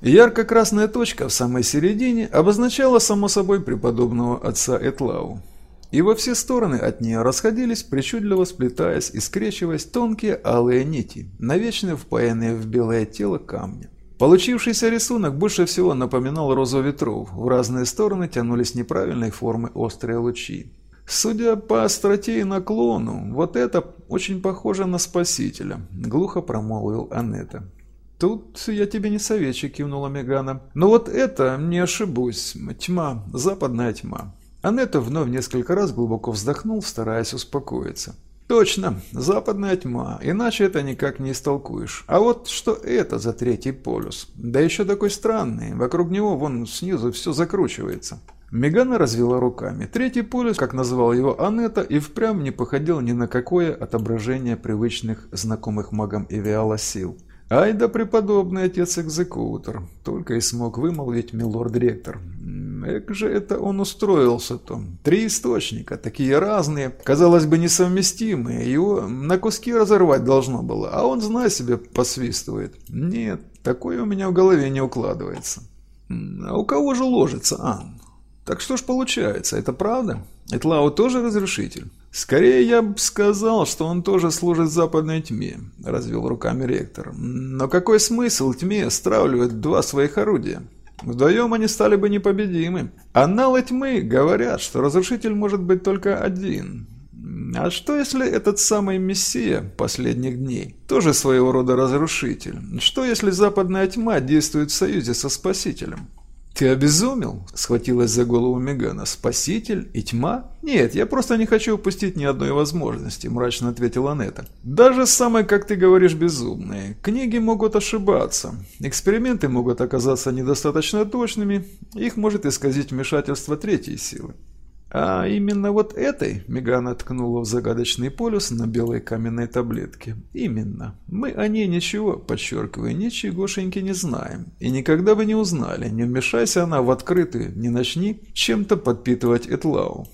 Ярко-красная точка в самой середине обозначала, само собой, преподобного отца Этлау. И во все стороны от нее расходились, причудливо сплетаясь и скрещиваясь тонкие алые нити, навечно впаянные в белое тело камня. Получившийся рисунок больше всего напоминал розу ветров, в разные стороны тянулись неправильной формы острые лучи. Судя по остроте и наклону, вот это очень похоже на Спасителя, глухо промолвил Анетта. «Тут я тебе не советчик», — кивнула Мегана. «Но вот это, не ошибусь, тьма, западная тьма». Анетта вновь несколько раз глубоко вздохнул, стараясь успокоиться. «Точно, западная тьма, иначе это никак не истолкуешь. А вот что это за третий полюс? Да еще такой странный, вокруг него вон снизу все закручивается». Мегана развела руками. Третий полюс, как назвал его Анетта, и впрямь не походил ни на какое отображение привычных знакомых магам Эвиала сил. «Ай да преподобный отец-экзекутор!» — только и смог вымолвить милорд-ректор. «Эк же это он устроился-то! Три источника, такие разные, казалось бы, несовместимые. Его на куски разорвать должно было, а он, знай себе, посвистывает. Нет, такое у меня в голове не укладывается. А у кого же ложится Ан? Так что ж получается, это правда? Этлау тоже разрушитель?» «Скорее я бы сказал, что он тоже служит западной тьме», – развел руками ректор. «Но какой смысл тьме стравливать два своих орудия? Вдвоем они стали бы непобедимы. Аналы тьмы говорят, что разрушитель может быть только один. А что если этот самый Мессия последних дней тоже своего рода разрушитель? Что если западная тьма действует в союзе со Спасителем?» «Ты обезумел?» – схватилась за голову Мегана. «Спаситель и тьма?» «Нет, я просто не хочу упустить ни одной возможности», – мрачно ответила Нета. «Даже самые, как ты говоришь, безумные. Книги могут ошибаться. Эксперименты могут оказаться недостаточно точными. Их может исказить вмешательство третьей силы. А именно вот этой Мегана ткнула в загадочный полюс на белой каменной таблетке. Именно. Мы о ней ничего, подчеркиваю, ничегошеньки не знаем. И никогда бы не узнали, не вмешайся она в открытую, не начни чем-то подпитывать Этлау.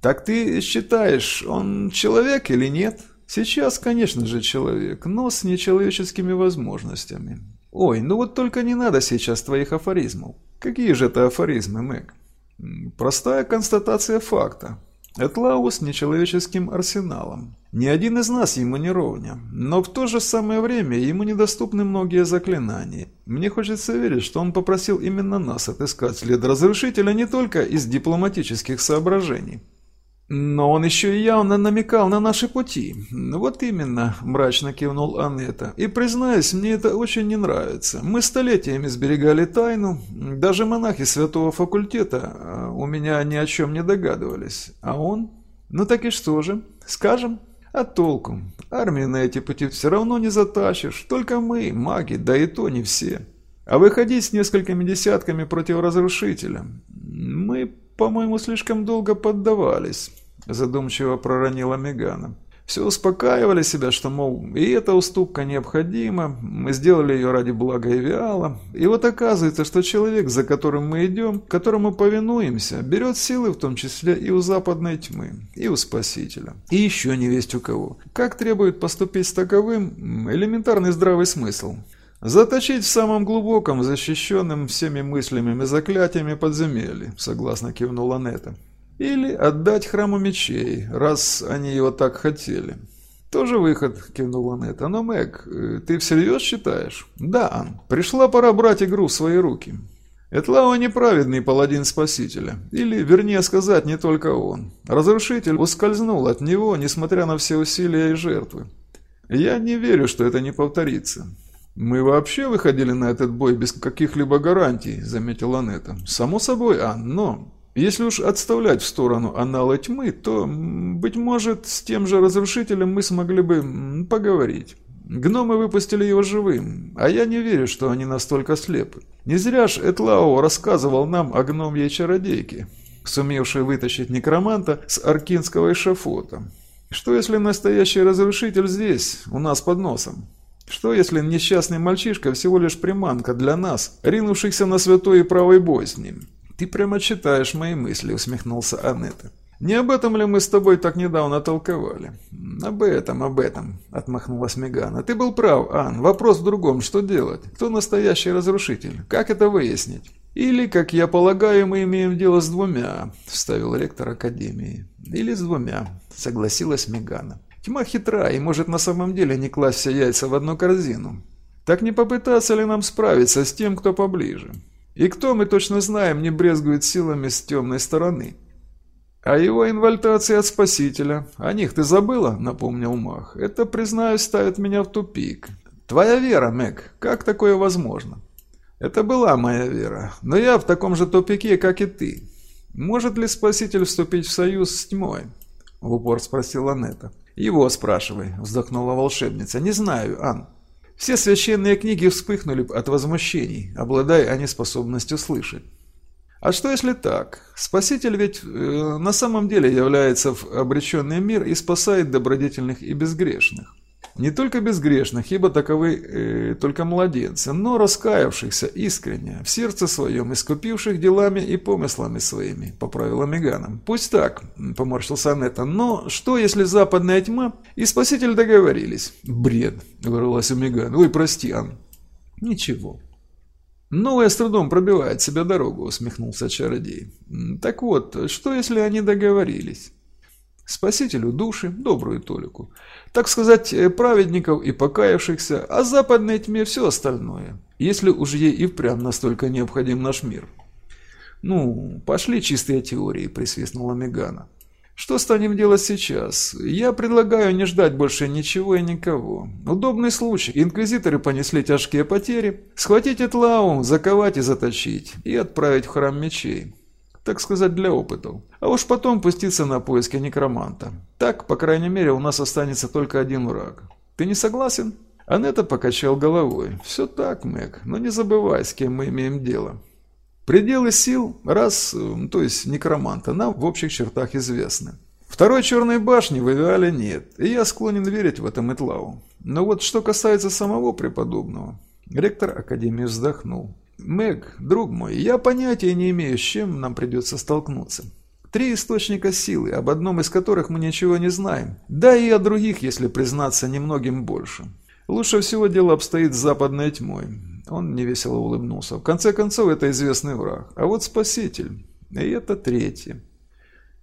Так ты считаешь, он человек или нет? Сейчас, конечно же, человек, но с нечеловеческими возможностями. Ой, ну вот только не надо сейчас твоих афоризмов. Какие же это афоризмы, Мэг? Простая констатация факта. Этлау с нечеловеческим арсеналом. Ни один из нас ему не ровня, но в то же самое время ему недоступны многие заклинания. Мне хочется верить, что он попросил именно нас отыскать след разрушителя не только из дипломатических соображений. Но он еще и явно намекал на наши пути. Вот именно, мрачно кивнул Анетта. И признаюсь, мне это очень не нравится. Мы столетиями сберегали тайну. Даже монахи святого факультета а, у меня ни о чем не догадывались. А он? Ну так и что же? Скажем? А толку? Армию на эти пути все равно не затащишь. Только мы, маги, да и то не все. А выходить с несколькими десятками против разрушителя? Мы, по-моему, слишком долго поддавались задумчиво проронила Мегана. Все успокаивали себя, что, мол, и эта уступка необходима, мы сделали ее ради блага Эвиала. И вот оказывается, что человек, за которым мы идем, которому повинуемся, берет силы в том числе и у западной тьмы, и у Спасителя. И еще не весть у кого. Как требует поступить с таковым элементарный здравый смысл. Заточить в самом глубоком, защищенном всеми мыслями и заклятиями подземелье, согласно кивнула Нета. Или отдать храму мечей, раз они его так хотели. «Тоже выход», — кивнул Анетта. «Но, Мэг, э, ты всерьез считаешь?» «Да, Ан. Пришла пора брать игру в свои руки». Этлау неправедный паладин Спасителя. Или, вернее сказать, не только он. Разрушитель ускользнул от него, несмотря на все усилия и жертвы. Я не верю, что это не повторится. «Мы вообще выходили на этот бой без каких-либо гарантий», — заметила Анетта. «Само собой, Ан, но если уж отставлять в сторону анала тьмы, то, быть может, с тем же разрушителем мы смогли бы поговорить. Гномы выпустили его живым, а я не верю, что они настолько слепы. Не зря ж Этлао рассказывал нам о гномьей чародейке, сумевшей вытащить некроманта с аркинского эшафота. Что если настоящий разрушитель здесь, у нас под носом? Что если несчастный мальчишка всего лишь приманка для нас, ринувшихся на святой и правый бой с ним? «Ты прямо читаешь мои мысли», — усмехнулся Анетта. Не об этом ли мы с тобой так недавно толковали? Об этом, об этом, отмахнулась Мегана. Ты был прав, Ан. Вопрос в другом. Что делать? Кто настоящий разрушитель? Как это выяснить? Или, как я полагаю, мы имеем дело с двумя, вставил ректор Академии. Или с двумя, согласилась Мегана. Тьма хитра и может на самом деле не класть все яйца в одну корзину. Так не попытаться ли нам справиться с тем, кто поближе? И кто, мы точно знаем, не брезгует силами с темной стороны? «А его инвальтации от Спасителя. О них ты забыла?» – напомнил Мах. «Это, признаюсь, ставит меня в тупик. Твоя вера, Мэг, как такое возможно?» «Это была моя вера, но я в таком же тупике, как и ты. Может ли Спаситель вступить в союз с тьмой?» – в упор спросила Нета. «Его спрашивай», – вздохнула волшебница. «Не знаю, Ан. Все священные книги вспыхнули от возмущений, обладая они способностью слышать. А что если так? Спаситель ведь э, на самом деле является в обреченный мир и спасает добродетельных и безгрешных. Не только безгрешных, ибо таковы э, только младенцы, но раскаявшихся искренне, в сердце своем, искупивших делами и помыслами своими, по правилам Мегана. Пусть так, поморщился Анетта, но что если западная тьма и Спаситель договорились? Бред, вырвалась у Мегана. Ой, прости, Ан. Ничего. «Новая с трудом пробивает себе дорогу», — усмехнулся чародей. «Так вот, что если они договорились?» Спасителю души, добрую толику. Так сказать, э, праведников и покаявшихся, а западной тьме все остальное. Если уж ей и впрямь настолько необходим наш мир. «Ну, пошли чистые теории», — присвистнула Мегана. Что станем делать сейчас? Я предлагаю не ждать больше ничего и никого. Удобный случай. Инквизиторы понесли тяжкие потери. Схватить Этлау, заковать и заточить. И отправить в храм мечей. Так сказать, для опытов. А уж потом пуститься на поиски некроманта. Так, по крайней мере, у нас останется только один враг. Ты не согласен? Анетта покачал головой. Все так, Мэг, но не забывай, с кем мы имеем дело. Пределы сил, раз, то есть некроманта, нам в общих чертах известны. Второй черной башни в Эвиале нет, и я склонен верить в этом Итлау. Но вот что касается самого преподобного... Ректор Академии вздохнул. «Мэг, друг мой, я понятия не имею, с чем нам придется столкнуться. Три источника силы, об одном из которых мы ничего не знаем. Да и о других, если признаться, немногим больше. Лучше всего дело обстоит с западной тьмой. Он невесело улыбнулся. В конце концов, это известный враг. А вот спаситель. И это третий.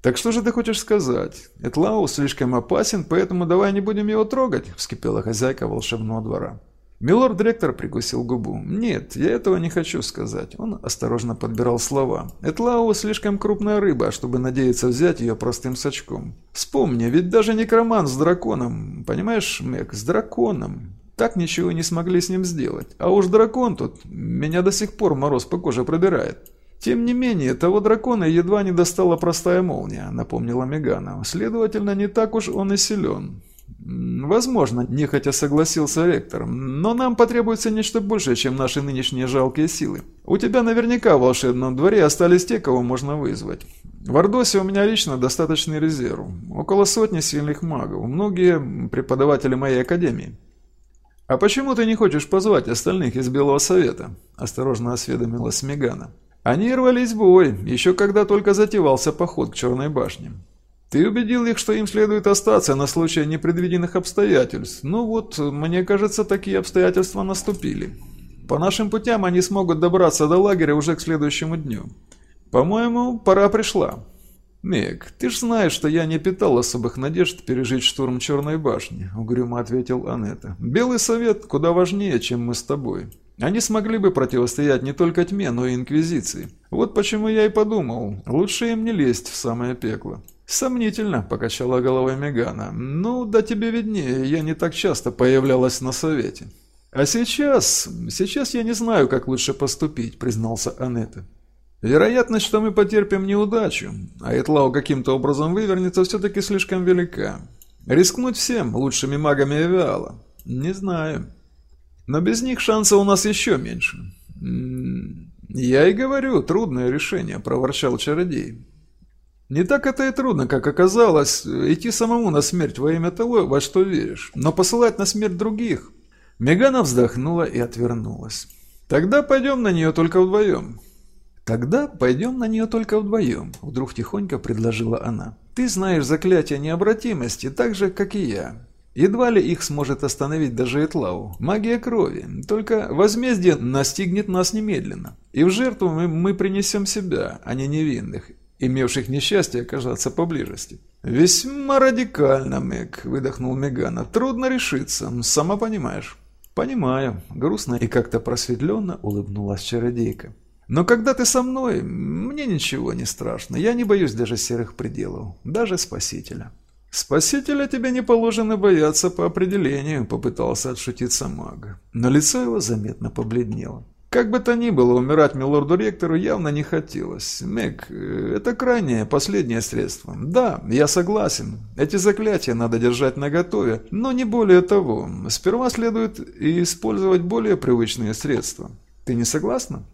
«Так что же ты хочешь сказать? Этлау слишком опасен, поэтому давай не будем его трогать», – вскипела хозяйка волшебного двора. Милорд-директор прикусил губу. «Нет, я этого не хочу сказать». Он осторожно подбирал слова. «Этлау слишком крупная рыба, чтобы надеяться взять ее простым сачком. Вспомни, ведь даже некроман с драконом, понимаешь, Мэг, с драконом. Так ничего не смогли с ним сделать. А уж дракон тут, меня до сих пор мороз по коже пробирает. Тем не менее, того дракона едва не достала простая молния, напомнила Мегана. Следовательно, не так уж он и силен. Возможно, нехотя согласился ректор, но нам потребуется нечто большее, чем наши нынешние жалкие силы. У тебя наверняка в волшебном дворе остались те, кого можно вызвать. В Ордосе у меня лично достаточный резерв. Около сотни сильных магов, многие преподаватели моей академии. «А почему ты не хочешь позвать остальных из Белого Совета?» – осторожно осведомилась Мегана. «Они рвались в бой, еще когда только затевался поход к Черной башне. Ты убедил их, что им следует остаться на случай непредвиденных обстоятельств. Ну вот, мне кажется, такие обстоятельства наступили. По нашим путям они смогут добраться до лагеря уже к следующему дню. По-моему, пора пришла». «Мег, ты ж знаешь, что я не питал особых надежд пережить штурм Черной башни», — угрюмо ответил Анетта. «Белый совет куда важнее, чем мы с тобой. Они смогли бы противостоять не только тьме, но и инквизиции. Вот почему я и подумал, лучше им не лезть в самое пекло». «Сомнительно», — покачала головой Мегана. «Ну, да тебе виднее, я не так часто появлялась на совете». «А сейчас... сейчас я не знаю, как лучше поступить», — признался Анетта. Вероятность, что мы потерпим неудачу, а Этлау каким-то образом вывернется, все-таки слишком велика. Рискнуть всем, лучшими магами Авиала? Не знаю. Но без них шанса у нас еще меньше. «Я и говорю, трудное решение», — проворчал чародей. «Не так это и трудно, как оказалось, идти самому на смерть во имя того, во что веришь, но посылать на смерть других». Мегана вздохнула и отвернулась. «Тогда пойдем на нее только вдвоем». «Тогда пойдем на нее только вдвоем», — вдруг тихонько предложила она. Ты знаешь заклятие необратимости так же, как и я. Едва ли их сможет остановить даже Этлау. Магия крови. Только возмездие настигнет нас немедленно. И в жертву мы, мы принесем себя, а не невинных, имевших несчастье оказаться поблизости. «Весьма радикально, Мэг», — выдохнул Мегана. «Трудно решиться, сама понимаешь». «Понимаю», — грустно и как-то просветленно улыбнулась чародейка. «Но когда ты со мной, мне ничего не страшно. Я не боюсь даже серых пределов, даже Спасителя». «Спасителя тебе не положено бояться по определению», — попытался отшутиться маг. Но лицо его заметно побледнело. Как бы то ни было, умирать милорду-ректору явно не хотелось. Мэг, э, это крайнее, последнее средство. Да, я согласен. Эти заклятия надо держать наготове, но не более того. Сперва следует использовать более привычные средства. Ты не согласна?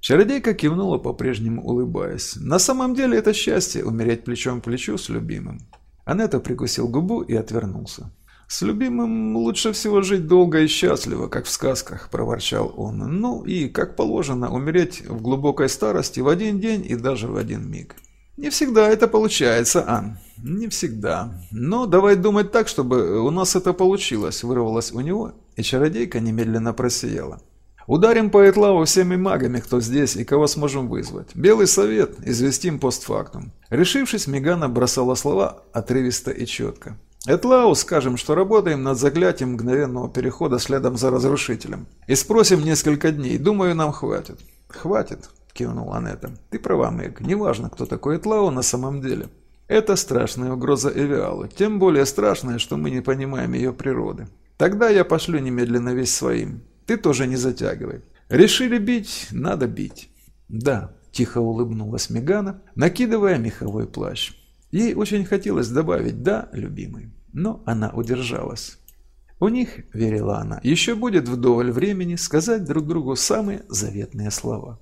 Чародейка кивнула, по-прежнему улыбаясь. На самом деле это счастье – умереть плечом к плечу с любимым. Анетта прикусил губу и отвернулся. «С любимым лучше всего жить долго и счастливо, как в сказках», – проворчал он. «Ну и, как положено, умереть в глубокой старости в один день и даже в один миг». «Не всегда это получается, Ан. Не всегда. Но давай думать так, чтобы у нас это получилось», – вырвалось у него, и чародейка немедленно просияла. Ударим по Этлаву всеми магами, кто здесь и кого сможем вызвать. Белый совет, известим постфактум. Решившись, Мегана бросала слова отрывисто и четко. Этлау скажем, что работаем над заклятием мгновенного перехода следом за разрушителем. И спросим несколько дней. Думаю, нам хватит. Хватит, кивнул Анетта. Ты права, Мэг. Неважно, кто такой Этлау на самом деле. Это страшная угроза Эвиалу. Тем более страшная, что мы не понимаем ее природы. Тогда я пошлю немедленно весь своим. Ты тоже не затягивай. Решили бить, надо бить. Да, тихо улыбнулась Мегана, накидывая меховой плащ. Ей очень хотелось добавить «да, любимый», но она удержалась. У них, верила она, еще будет вдоволь времени сказать друг другу самые заветные слова.